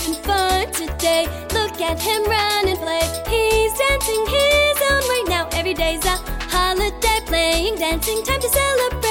having fun today. Look at him run and play. He's dancing his own right now. Every day's a holiday, playing, dancing, time to celebrate.